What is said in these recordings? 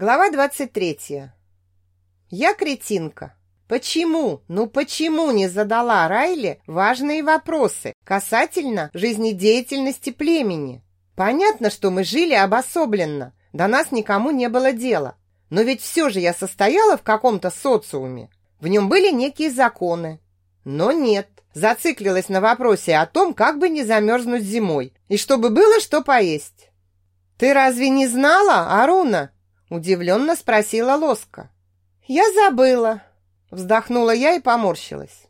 Глава 23. Я кретинка. Почему, ну почему не задала Райле важные вопросы касательно жизнедеятельности племени? Понятно, что мы жили обособленно, до нас никому не было дела. Но ведь все же я состояла в каком-то социуме. В нем были некие законы. Но нет, зациклилась на вопросе о том, как бы не замерзнуть зимой, и чтобы было что поесть. «Ты разве не знала, Аруна?» Удивленно спросила Лоска. «Я забыла», вздохнула я и поморщилась.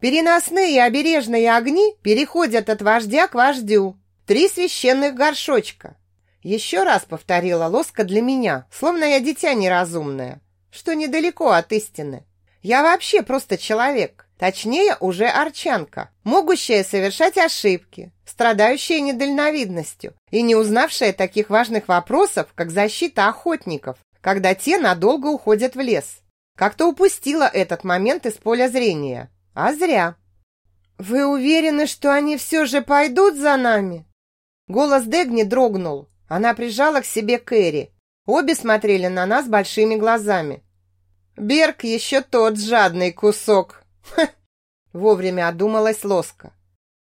Переносные и обережные огни переходят от вождя к вождю. Три священных горшочка. Еще раз повторила Лоска для меня, словно я дитя неразумное, что недалеко от истины. Я вообще просто человек, точнее уже арчанка, могущая совершать ошибки, страдающая недальновидностью и не узнавшая таких важных вопросов, как защита охотников, когда те надолго уходят в лес. Как-то упустила этот момент из поля зрения. А зря. «Вы уверены, что они все же пойдут за нами?» Голос Дегни дрогнул. Она прижала к себе Кэрри. Обе смотрели на нас большими глазами. «Берг еще тот жадный кусок!» Вовремя одумалась Лоска.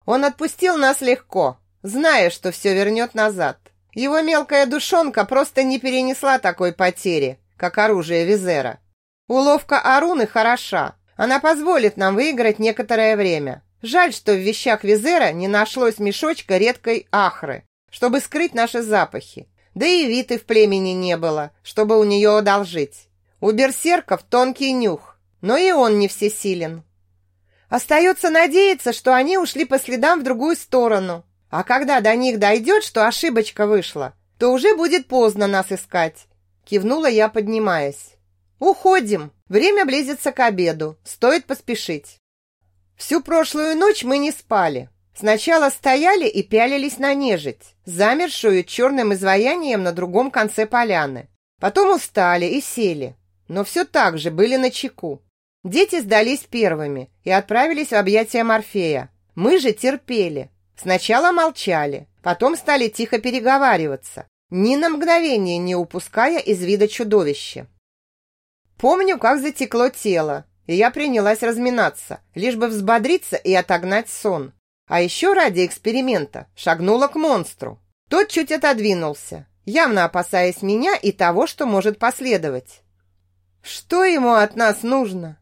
Он отпустил нас легко, зная, что все вернет назад. Его мелкая душонка просто не перенесла такой потери, как оружие Визера. Уловка Аруны хороша. Она позволит нам выиграть некоторое время. Жаль, что в вещах Визера не нашлось мешочка редкой ахры, чтобы скрыть наши запахи. Да и Виты в племени не было, чтобы у нее одолжить. У берсерков тонкий нюх, но и он не всесилен. Остается надеяться, что они ушли по следам в другую сторону. А когда до них дойдет, что ошибочка вышла, то уже будет поздно нас искать. Кивнула я, поднимаясь. Уходим. Время близится к обеду. Стоит поспешить. Всю прошлую ночь мы не спали. Сначала стояли и пялились на нежить, замершую черным изваянием на другом конце поляны. Потом устали и сели, но все так же были на чеку. Дети сдались первыми и отправились в объятия Морфея. Мы же терпели. Сначала молчали, потом стали тихо переговариваться, ни на мгновение не упуская из вида чудовища. Помню, как затекло тело, и я принялась разминаться, лишь бы взбодриться и отогнать сон. А еще ради эксперимента шагнула к монстру. Тот чуть отодвинулся, явно опасаясь меня и того, что может последовать. «Что ему от нас нужно?»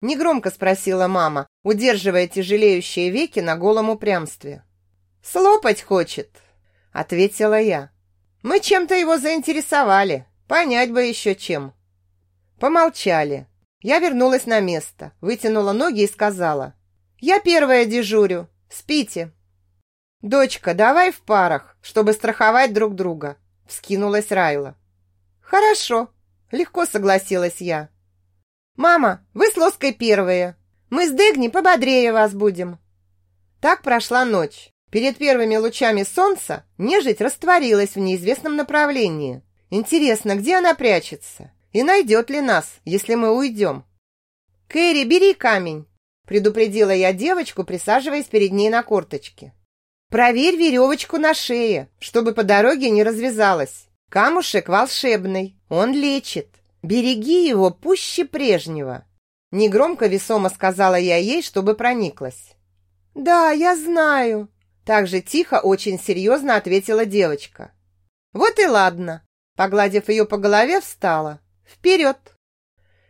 Негромко спросила мама, удерживая тяжелеющие веки на голом упрямстве. «Слопать хочет», — ответила я. «Мы чем-то его заинтересовали, понять бы еще чем». Помолчали. Я вернулась на место, вытянула ноги и сказала. «Я первая дежурю. Спите». «Дочка, давай в парах, чтобы страховать друг друга», — вскинулась Райла. «Хорошо», — легко согласилась я. «Мама, вы с Лоской первые. Мы с Дегни пободрее вас будем». Так прошла ночь. Перед первыми лучами солнца нежить растворилась в неизвестном направлении. Интересно, где она прячется? И найдет ли нас, если мы уйдем? «Кэрри, бери камень!» предупредила я девочку, присаживаясь перед ней на корточке. «Проверь веревочку на шее, чтобы по дороге не развязалась. Камушек волшебный, он лечит. «Береги его пуще прежнего!» Негромко весомо сказала я ей, чтобы прониклась. «Да, я знаю!» Так же тихо, очень серьезно ответила девочка. «Вот и ладно!» Погладив ее по голове, встала. «Вперед!»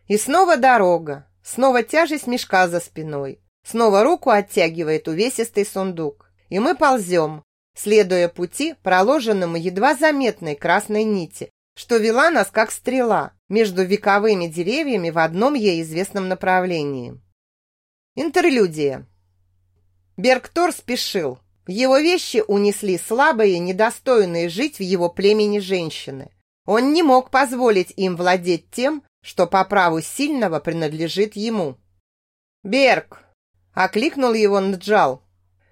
И снова дорога, снова тяжесть мешка за спиной, снова руку оттягивает увесистый сундук. И мы ползем, следуя пути, проложенному едва заметной красной нити, что вела нас как стрела между вековыми деревьями в одном ей известном направлении. Интерлюдия. Бергтор спешил. Его вещи унесли слабые, недостойные жить в его племени женщины. Он не мог позволить им владеть тем, что по праву сильного принадлежит ему. «Берг!» – окликнул его Нджал.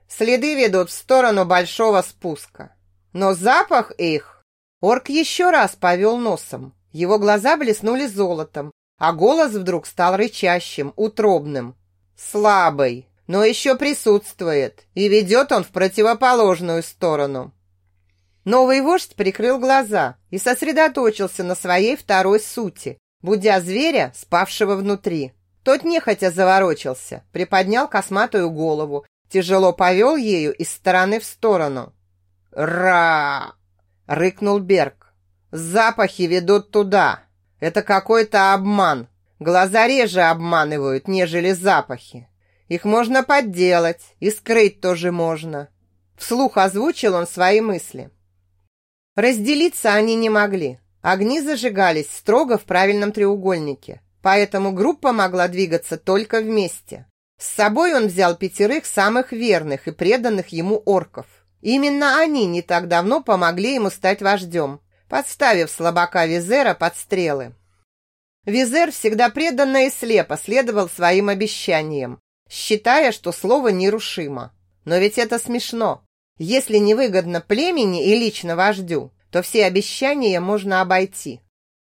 «Следы ведут в сторону большого спуска. Но запах их Орк еще раз повел носом. Его глаза блеснули золотом, а голос вдруг стал рычащим, утробным. Слабый, но еще присутствует, и ведет он в противоположную сторону. Новый вождь прикрыл глаза и сосредоточился на своей второй сути, будя зверя, спавшего внутри. Тот нехотя заворочился, приподнял косматую голову, тяжело повел ею из стороны в сторону. «Ра!» — рыкнул Берг. «Запахи ведут туда. Это какой-то обман. Глаза реже обманывают, нежели запахи. Их можно подделать, и скрыть тоже можно». Вслух озвучил он свои мысли. Разделиться они не могли. Огни зажигались строго в правильном треугольнике, поэтому группа могла двигаться только вместе. С собой он взял пятерых самых верных и преданных ему орков. Именно они не так давно помогли ему стать вождем, подставив слабака Визера под стрелы. Визер всегда преданно и слепо следовал своим обещаниям, считая, что слово нерушимо. Но ведь это смешно. Если невыгодно племени и лично вождю, то все обещания можно обойти.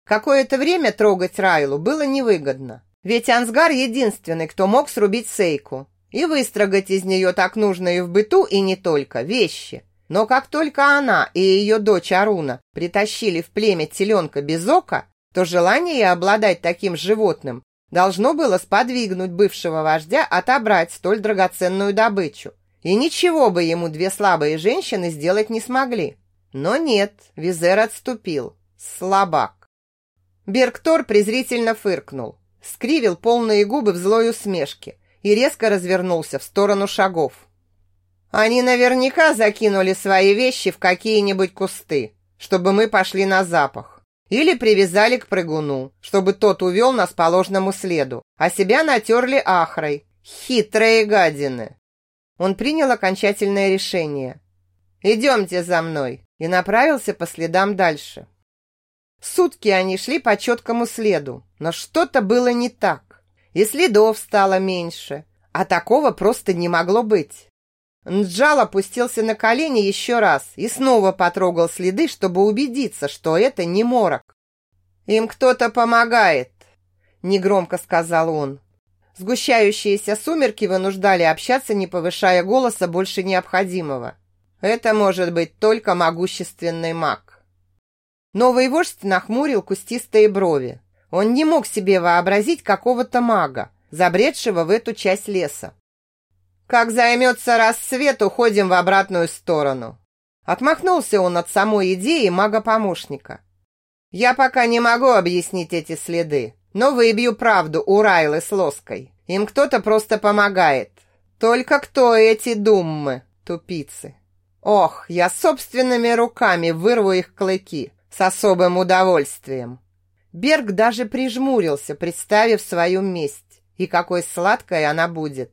Какое-то время трогать Райлу было невыгодно, ведь Ансгар единственный, кто мог срубить Сейку и выстрогать из нее так нужные в быту и не только вещи. Но как только она и ее дочь Аруна притащили в племя теленка без ока, то желание обладать таким животным должно было сподвигнуть бывшего вождя отобрать столь драгоценную добычу. И ничего бы ему две слабые женщины сделать не смогли. Но нет, Визер отступил. Слабак. Берктор презрительно фыркнул, скривил полные губы в злой усмешке и резко развернулся в сторону шагов. Они наверняка закинули свои вещи в какие-нибудь кусты, чтобы мы пошли на запах. Или привязали к прыгуну, чтобы тот увел нас по ложному следу, а себя натерли ахрой. Хитрые гадины. Он принял окончательное решение. «Идемте за мной!» и направился по следам дальше. Сутки они шли по четкому следу, но что-то было не так. И следов стало меньше, а такого просто не могло быть. Нджал опустился на колени еще раз и снова потрогал следы, чтобы убедиться, что это не морок. «Им кто-то помогает», — негромко сказал он. Сгущающиеся сумерки вынуждали общаться, не повышая голоса больше необходимого. Это может быть только могущественный маг. Новый вождь нахмурил кустистые брови. Он не мог себе вообразить какого-то мага, забредшего в эту часть леса. «Как займется рассвет, уходим в обратную сторону». Отмахнулся он от самой идеи мага-помощника. «Я пока не могу объяснить эти следы, но выбью правду у Райлы с Лоской. Им кто-то просто помогает. Только кто эти думмы, тупицы? Ох, я собственными руками вырву их клыки с особым удовольствием. Берг даже прижмурился, представив свою месть, и какой сладкой она будет.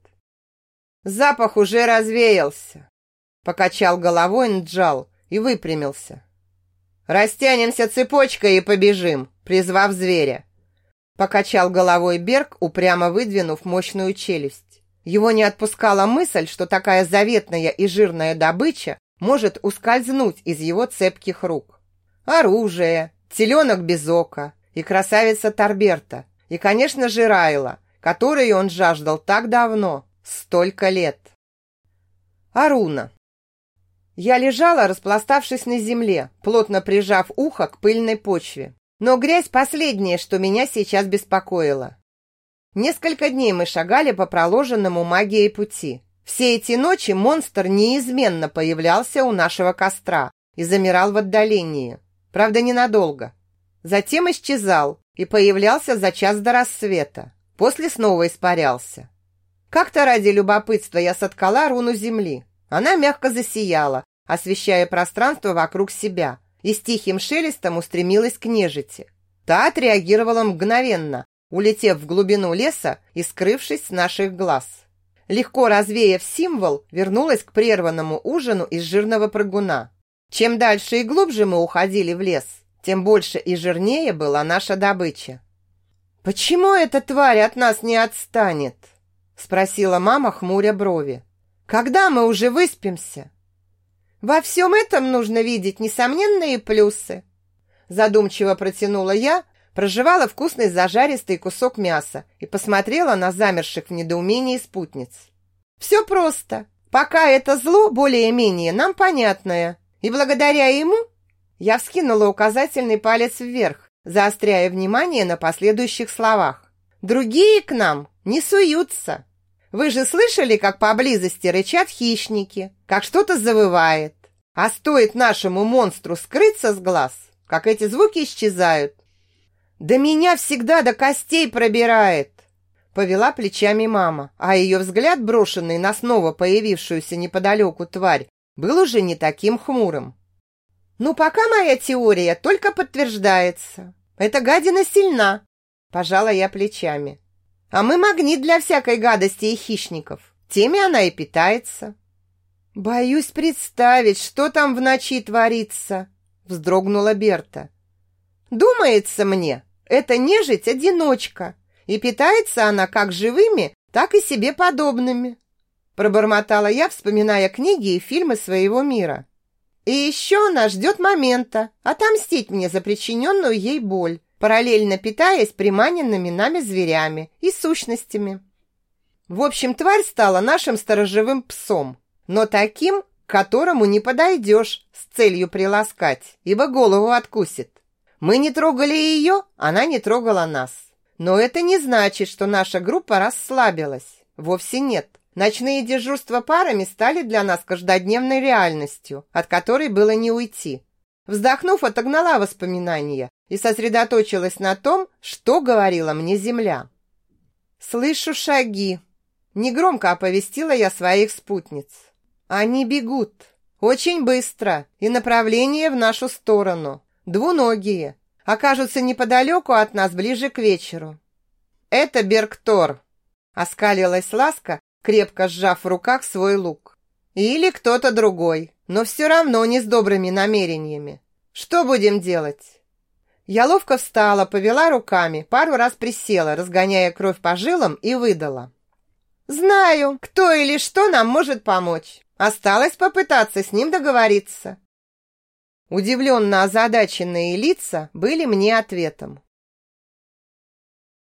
Запах уже развеялся. Покачал головой Нджал и выпрямился. Растянемся цепочкой и побежим, призвав зверя. Покачал головой Берг, упрямо выдвинув мощную челюсть. Его не отпускала мысль, что такая заветная и жирная добыча может ускользнуть из его цепких рук. Оружие, теленок без ока и красавица Торберта, и, конечно же, Райла, которой он жаждал так давно, столько лет. Аруна. Я лежала, распластавшись на земле, плотно прижав ухо к пыльной почве. Но грязь последнее, что меня сейчас беспокоило. Несколько дней мы шагали по проложенному магией пути. Все эти ночи монстр неизменно появлялся у нашего костра и замирал в отдалении. Правда, ненадолго. Затем исчезал и появлялся за час до рассвета. После снова испарялся. Как-то ради любопытства я соткала руну земли. Она мягко засияла, освещая пространство вокруг себя, и с тихим шелестом устремилась к нежити. Та отреагировала мгновенно, улетев в глубину леса и скрывшись с наших глаз. Легко развеяв символ, вернулась к прерванному ужину из жирного прыгуна. Чем дальше и глубже мы уходили в лес, тем больше и жирнее была наша добыча. «Почему эта тварь от нас не отстанет?» спросила мама, хмуря брови. «Когда мы уже выспимся?» Во всем этом нужно видеть несомненные плюсы. Задумчиво протянула я, прожевала вкусный зажаристый кусок мяса и посмотрела на замерших в недоумении спутниц. Все просто. Пока это зло более-менее нам понятное, И благодаря ему я вскинула указательный палец вверх, заостряя внимание на последующих словах. Другие к нам не суются. Вы же слышали, как поблизости рычат хищники, как что-то завывает. А стоит нашему монстру скрыться с глаз, как эти звуки исчезают. Да меня всегда до костей пробирает. Повела плечами мама, а ее взгляд, брошенный на снова появившуюся неподалеку тварь, был уже не таким хмурым. «Ну, пока моя теория только подтверждается. Эта гадина сильна», – пожала я плечами. «А мы магнит для всякой гадости и хищников. Теми она и питается». «Боюсь представить, что там в ночи творится», – вздрогнула Берта. «Думается мне, это нежить-одиночка, и питается она как живыми, так и себе подобными», – пробормотала я, вспоминая книги и фильмы своего мира. «И еще она ждет момента отомстить мне за причиненную ей боль, параллельно питаясь приманенными нами зверями и сущностями». В общем, тварь стала нашим сторожевым псом – но таким, к которому не подойдешь с целью приласкать, ибо голову откусит. Мы не трогали ее, она не трогала нас. Но это не значит, что наша группа расслабилась. Вовсе нет. Ночные дежурства парами стали для нас каждодневной реальностью, от которой было не уйти. Вздохнув, отогнала воспоминания и сосредоточилась на том, что говорила мне земля. «Слышу шаги», – негромко оповестила я своих спутниц. Они бегут. Очень быстро. И направление в нашу сторону. Двуногие. Окажутся неподалеку от нас ближе к вечеру. Это Берктор. Оскалилась Ласка, крепко сжав в руках свой лук. Или кто-то другой, но все равно не с добрыми намерениями. Что будем делать? Я ловко встала, повела руками, пару раз присела, разгоняя кровь по жилам и выдала. «Знаю, кто или что нам может помочь. Осталось попытаться с ним договориться. Удивленно озадаченные лица были мне ответом.